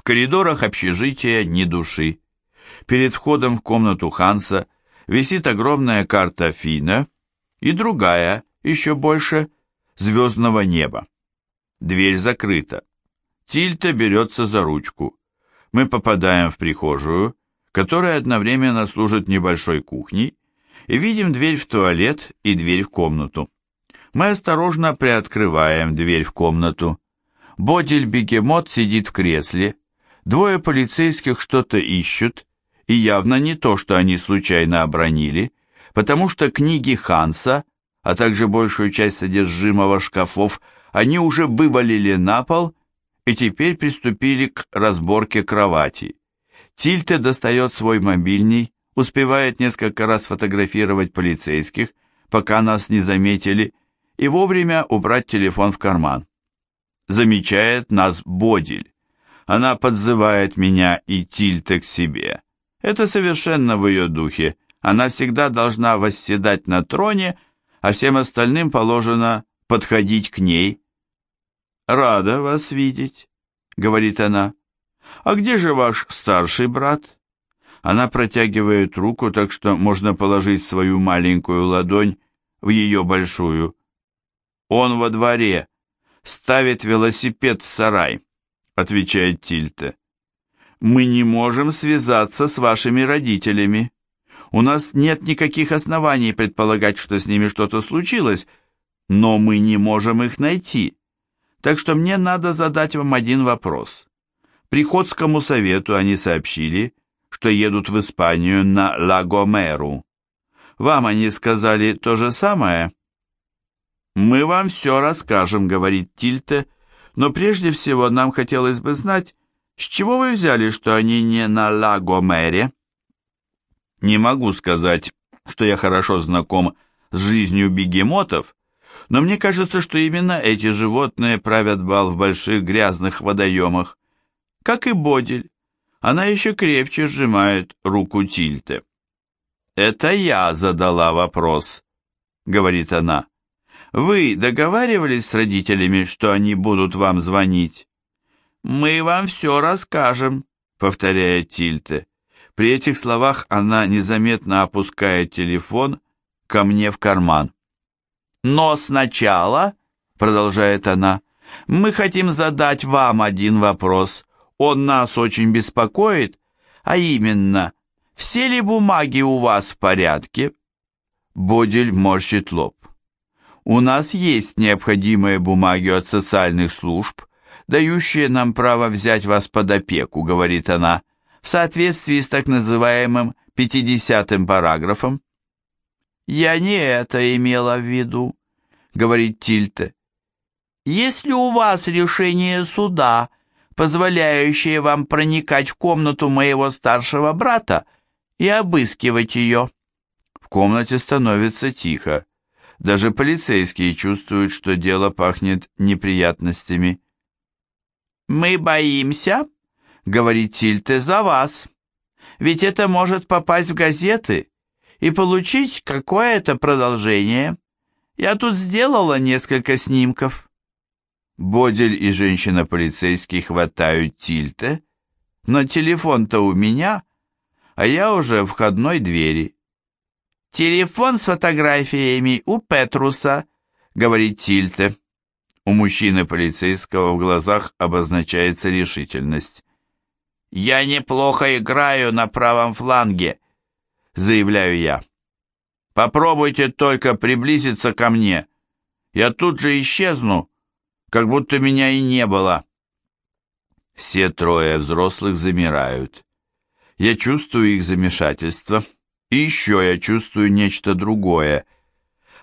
В коридорах общежития ни души. Перед входом в комнату Ханса висит огромная карта Фина и другая, еще больше, звездного неба. Дверь закрыта. Тильта берется за ручку. Мы попадаем в прихожую, которая одновременно служит небольшой кухней, и видим дверь в туалет и дверь в комнату. Мы осторожно приоткрываем дверь в комнату. Бодиль-бегемот сидит в кресле, двое полицейских что-то ищут, и явно не то, что они случайно обронили, потому что книги Ханса, а также большую часть содержимого шкафов, они уже вывалили на пол и теперь приступили к разборке кровати. Тильте достает свой мобильный, успевает несколько раз фотографировать полицейских, пока нас не заметили, и вовремя убрать телефон в карман. Замечает нас Бодиль. Она подзывает меня и Тильте к себе. Это совершенно в ее духе. Она всегда должна восседать на троне, а всем остальным положено подходить к ней. «Рада вас видеть», — говорит она. «А где же ваш старший брат?» Она протягивает руку, так что можно положить свою маленькую ладонь в ее большую. «Он во дворе, ставит велосипед в сарай», — отвечает Тильте. «Мы не можем связаться с вашими родителями. У нас нет никаких оснований предполагать, что с ними что-то случилось, но мы не можем их найти. Так что мне надо задать вам один вопрос. Приходскому совету они сообщили, что едут в Испанию на Лагомеру. Вам они сказали то же самое?» «Мы вам все расскажем», — говорит Тильте, «но прежде всего нам хотелось бы знать, с чего вы взяли, что они не на Лагомере?» Не могу сказать, что я хорошо знаком с жизнью бегемотов, но мне кажется, что именно эти животные правят бал в больших грязных водоемах, как и Бодель. Она еще крепче сжимает руку Тильте. «Это я задала вопрос», — говорит она. «Вы договаривались с родителями, что они будут вам звонить?» «Мы вам все расскажем», — повторяет Тильте. При этих словах она незаметно опускает телефон ко мне в карман. «Но сначала», — продолжает она, — «мы хотим задать вам один вопрос. Он нас очень беспокоит, а именно, все ли бумаги у вас в порядке?» Бодель морщит лоб. «У нас есть необходимые бумаги от социальных служб, дающие нам право взять вас под опеку», — говорит она, в соответствии с так называемым 50-м параграфом. «Я не это имела в виду», — говорит Тильте. «Если у вас решение суда, позволяющее вам проникать в комнату моего старшего брата и обыскивать ее». В комнате становится тихо. Даже полицейские чувствуют, что дело пахнет неприятностями. «Мы боимся», — говорит Тильте, — «за вас. Ведь это может попасть в газеты и получить какое-то продолжение. Я тут сделала несколько снимков». Бодель и женщина-полицейский хватают Тильте, но телефон-то у меня, а я уже в входной двери. «Телефон с фотографиями у Петруса», — говорит Тильте. У мужчины полицейского в глазах обозначается решительность. «Я неплохо играю на правом фланге», — заявляю я. «Попробуйте только приблизиться ко мне. Я тут же исчезну, как будто меня и не было». Все трое взрослых замирают. Я чувствую их замешательство. И еще я чувствую нечто другое.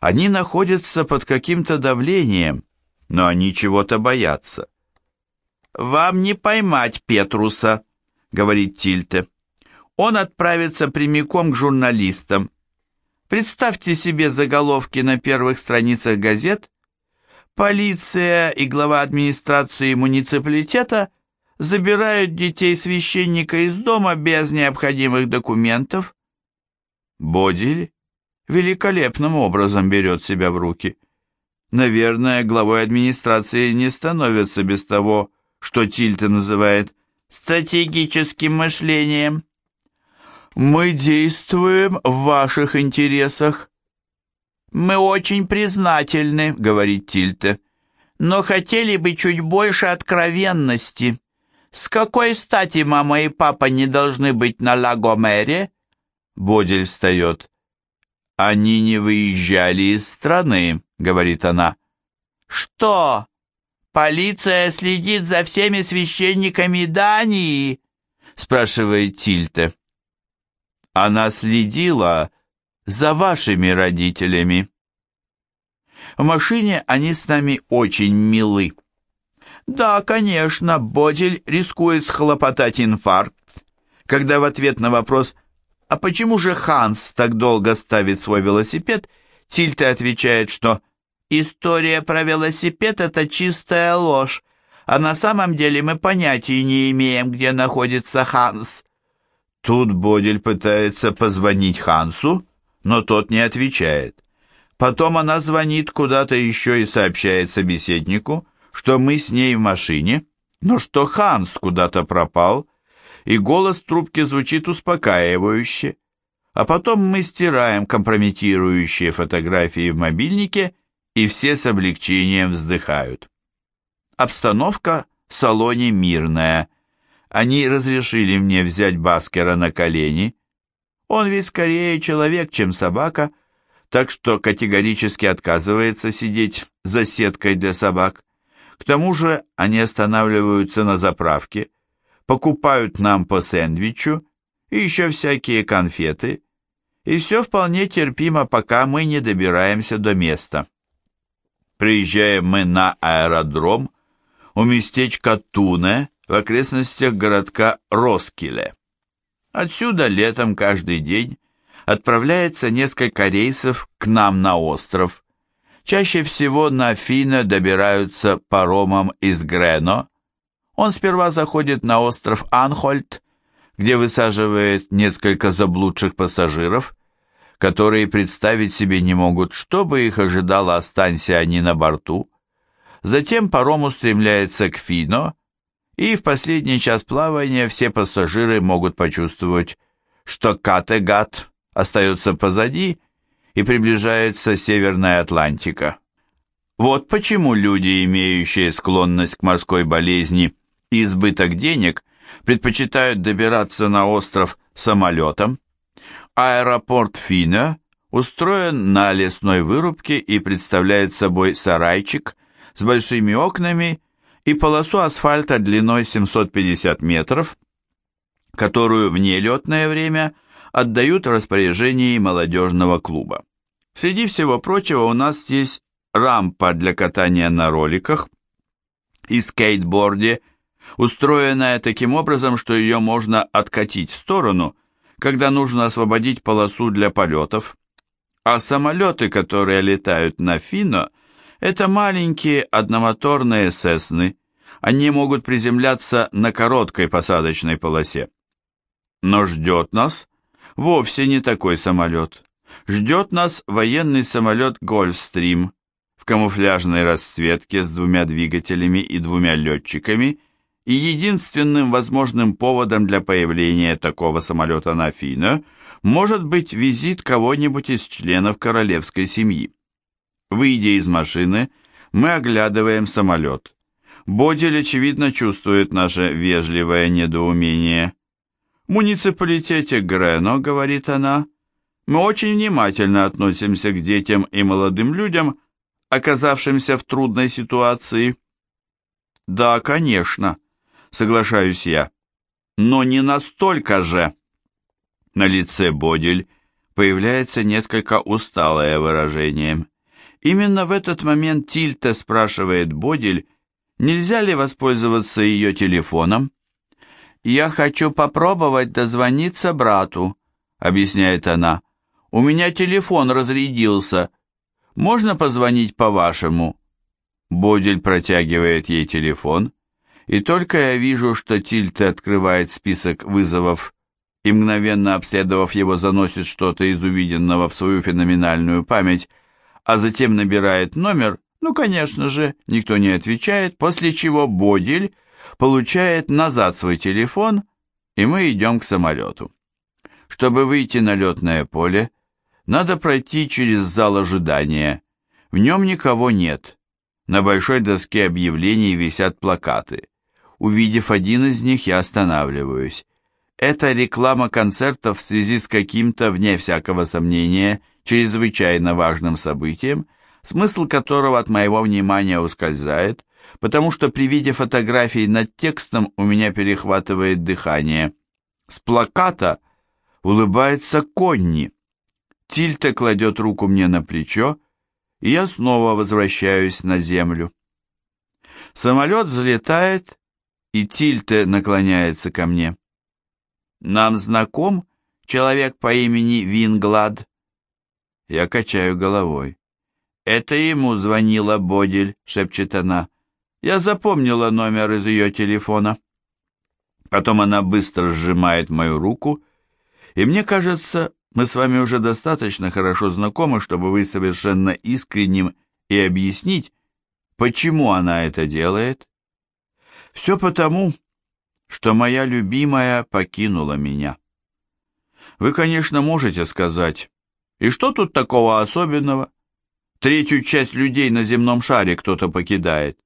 Они находятся под каким-то давлением, но они чего-то боятся. «Вам не поймать Петруса», — говорит Тильте. «Он отправится прямиком к журналистам. Представьте себе заголовки на первых страницах газет. Полиция и глава администрации муниципалитета забирают детей священника из дома без необходимых документов. Бодиль великолепным образом берет себя в руки. Наверное, главой администрации не становится без того, что Тильта называет стратегическим мышлением. Мы действуем в ваших интересах. Мы очень признательны, говорит Тильте, но хотели бы чуть больше откровенности. С какой стати мама и папа не должны быть на Лагомере? Бодель встает. Они не выезжали из страны, говорит она. Что? Полиция следит за всеми священниками Дании? спрашивает Тильте. Она следила за вашими родителями. В машине они с нами очень милы. Да, конечно, Бодель рискует схлопотать инфаркт, когда в ответ на вопрос «А почему же Ханс так долго ставит свой велосипед?» Тильте отвечает, что «История про велосипед — это чистая ложь, а на самом деле мы понятия не имеем, где находится Ханс». Тут Бодель пытается позвонить Хансу, но тот не отвечает. Потом она звонит куда-то еще и сообщает собеседнику, что мы с ней в машине, но что Ханс куда-то пропал, и голос трубки звучит успокаивающе. А потом мы стираем компрометирующие фотографии в мобильнике, и все с облегчением вздыхают. Обстановка в салоне мирная. Они разрешили мне взять Баскера на колени, он ведь скорее человек, чем собака, так что категорически отказывается сидеть за сеткой для собак. К тому же они останавливаются на заправке, покупают нам по сэндвичу и еще всякие конфеты, и все вполне терпимо, пока мы не добираемся до места. Приезжаем мы на аэродром у местечка Туне в окрестностях городка Роскиле. Отсюда летом каждый день отправляется несколько рейсов к нам на остров. Чаще всего на Фино добираются паромом из Грено. Он сперва заходит на остров Анхольд, где высаживает несколько заблудших пассажиров, которые представить себе не могут, что бы их ожидало, останься они на борту. Затем паром устремляется к Фино, и в последний час плавания все пассажиры могут почувствовать, что Категат остается позади и приближается Северная Атлантика. Вот почему люди, имеющие склонность к морской болезни и избыток денег, предпочитают добираться на остров самолетом. Аэропорт Фина устроен на лесной вырубке и представляет собой сарайчик с большими окнами и полосу асфальта длиной 750 метров, которую в нелетное время отдают в распоряжении молодежного клуба. Среди всего прочего у нас здесь рампа для катания на роликах и скейтборде, устроенная таким образом, что ее можно откатить в сторону, когда нужно освободить полосу для полетов. А самолеты, которые летают на Фино, это маленькие одномоторные «Сесны». Они могут приземляться на короткой посадочной полосе. Но ждет нас вовсе не такой самолет. Ждет нас военный самолет «Гольфстрим» в камуфляжной расцветке с двумя двигателями и двумя летчиками, и единственным возможным поводом для появления такого самолета на Фино может быть визит кого-нибудь из членов королевской семьи. Выйдя из машины, мы оглядываем самолет. Бодель, очевидно, чувствует наше вежливое недоумение. «В муниципалитете Грено, — говорит она, — мы очень внимательно относимся к детям и молодым людям, оказавшимся в трудной ситуации». «Да, конечно», — соглашаюсь я, — «но не настолько же». На лице Бодель появляется несколько усталое выражение. Именно в этот момент Тильта спрашивает Бодель, нельзя ли воспользоваться ее телефоном. «Я хочу попробовать дозвониться брату», — объясняет она. «У меня телефон разрядился. Можно позвонить по вашему?» Бодель протягивает ей телефон, и только я вижу, что Тильта открывает список вызовов и, мгновенно обследовав его, заносит что-то из увиденного в свою феноменальную память, а затем набирает номер, ну, конечно же, никто не отвечает, после чего Бодиль получает назад свой телефон, и мы идем к самолету. Чтобы выйти на летное поле, надо пройти через зал ожидания. В нем никого нет. На большой доске объявлений висят плакаты. Увидев один из них, я останавливаюсь. Это реклама концертов в связи с каким-то, вне всякого сомнения, чрезвычайно важным событием, смысл которого от моего внимания ускользает, потому что при виде фотографий над текстом у меня перехватывает дыхание. С плаката улыбается Конни. Тильте кладет руку мне на плечо, и я снова возвращаюсь на землю. Самолет взлетает, и Тильте наклоняется ко мне. «Нам знаком человек по имени Винглад?» Я качаю головой. «Это ему звонила Бодель», — шепчет она. «Я запомнила номер из ее телефона». Потом она быстро сжимает мою руку, и мне кажется, мы с вами уже достаточно хорошо знакомы, чтобы вы совершенно искренним и объяснить, почему она это делает. Все потому, что моя любимая покинула меня. Вы, конечно, можете сказать, и что тут такого особенного? Третью часть людей на земном шаре кто-то покидает.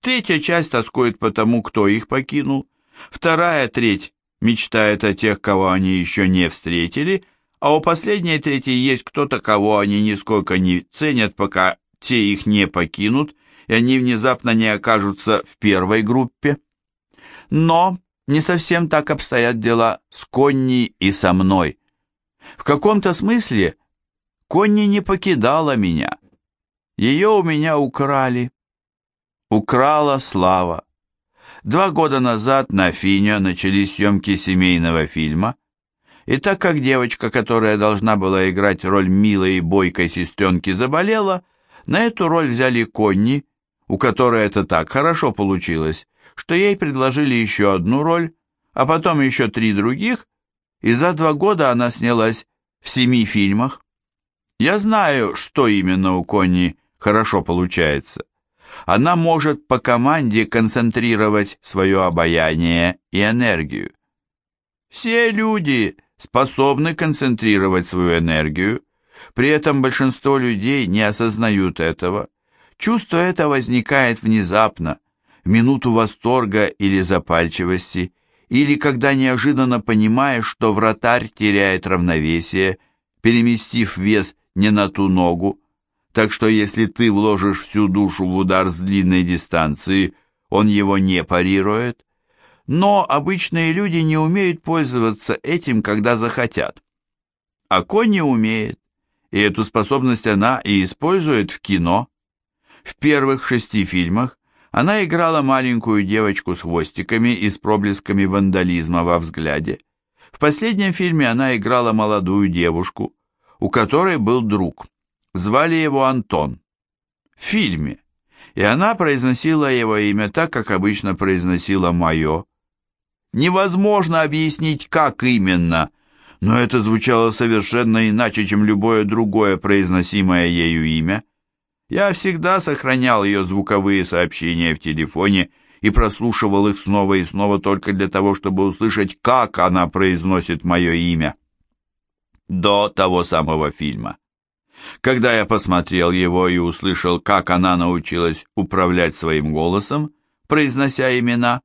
Третья часть тоскует по тому, кто их покинул. Вторая треть мечтает о тех, кого они еще не встретили, а у последней трети есть кто-то, кого они нисколько не ценят, пока те их не покинут, и они внезапно не окажутся в первой группе. Но не совсем так обстоят дела с Конни и со мной. В каком-то смысле Конни не покидала меня. Ее у меня украли. Украла слава. Два года назад на Фине начались съемки семейного фильма, и так как девочка, которая должна была играть роль милой и бойкой сестренки, заболела, на эту роль взяли Конни, у которой это так хорошо получилось, что ей предложили еще одну роль, а потом еще три других, и за два года она снялась в семи фильмах. Я знаю, что именно у Конни хорошо получается. Она может по команде концентрировать свое обаяние и энергию. Все люди способны концентрировать свою энергию, при этом большинство людей не осознают этого. Чувство это возникает внезапно, в минуту восторга или запальчивости, или когда неожиданно понимаешь, что вратарь теряет равновесие, переместив вес не на ту ногу, так что если ты вложишь всю душу в удар с длинной дистанции, он его не парирует. Но обычные люди не умеют пользоваться этим, когда захотят. А Конни умеет, и эту способность она и использует в кино. В первых шести фильмах она играла маленькую девочку с хвостиками и с проблесками вандализма во взгляде. В последнем фильме она играла молодую девушку, у которой был друг. Звали его Антон. В фильме. И она произносила его имя так, как обычно произносила мое. Невозможно объяснить, как именно, но это звучало совершенно иначе, чем любое другое произносимое ею имя. Я всегда сохранял ее звуковые сообщения в телефоне и прослушивал их снова и снова только для того, чтобы услышать, как она произносит мое имя. До того самого фильма. Когда я посмотрел его и услышал, как она научилась управлять своим голосом, произнося имена,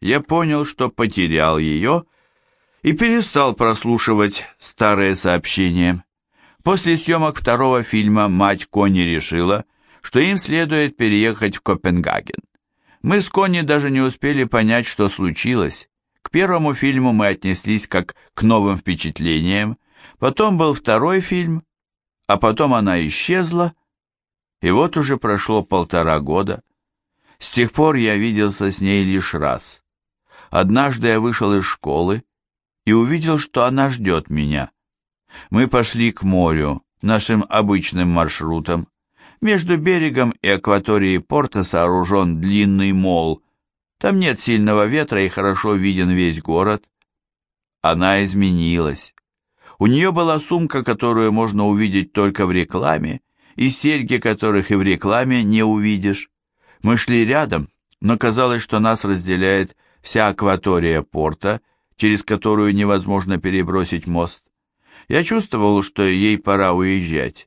я понял, что потерял ее и перестал прослушивать старые сообщения. После съемок второго фильма мать Конни решила, что им следует переехать в Копенгаген. Мы с Конни даже не успели понять, что случилось. К первому фильму мы отнеслись как к новым впечатлениям, потом был второй фильм, а потом она исчезла, и вот уже прошло полтора года. С тех пор я виделся с ней лишь раз. Однажды я вышел из школы и увидел, что она ждет меня. Мы пошли к морю, нашим обычным маршрутом. Между берегом и акваторией порта сооружен длинный мол. Там нет сильного ветра и хорошо виден весь город. Она изменилась. У нее была сумка, которую можно увидеть только в рекламе, и серьги, которых и в рекламе не увидишь. Мы шли рядом, но казалось, что нас разделяет вся акватория порта, через которую невозможно перебросить мост. Я чувствовал, что ей пора уезжать.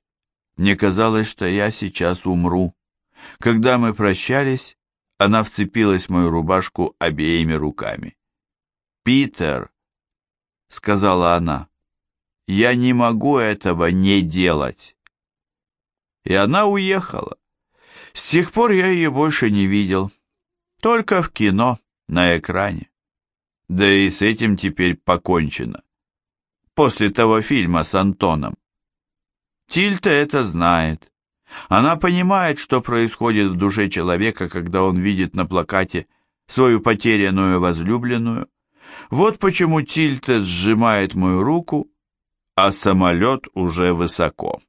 Мне казалось, что я сейчас умру. Когда мы прощались, она вцепилась в мою рубашку обеими руками. «Питер», — сказала она, — «я не могу этого не делать». И она уехала. С тех пор я ее больше не видел. Только в кино, на экране. Да и с этим теперь покончено. После того фильма с Антоном. Тильта это знает. Она понимает, что происходит в душе человека, когда он видит на плакате свою потерянную возлюбленную. Вот почему Тильта сжимает мою руку, а самолет уже высоко.